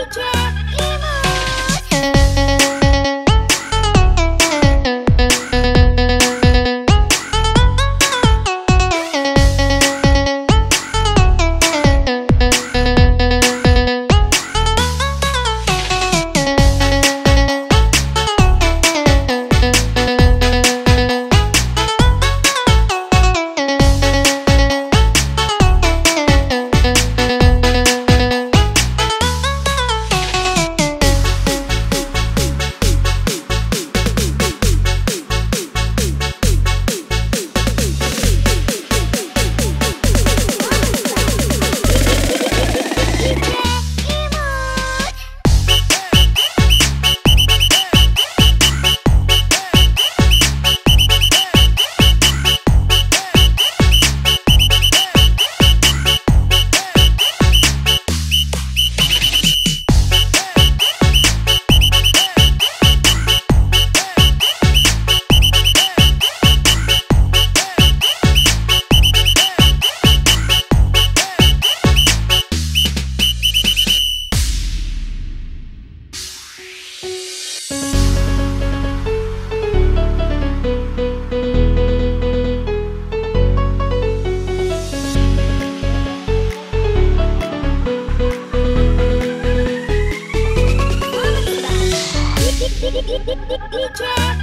DJ DJ.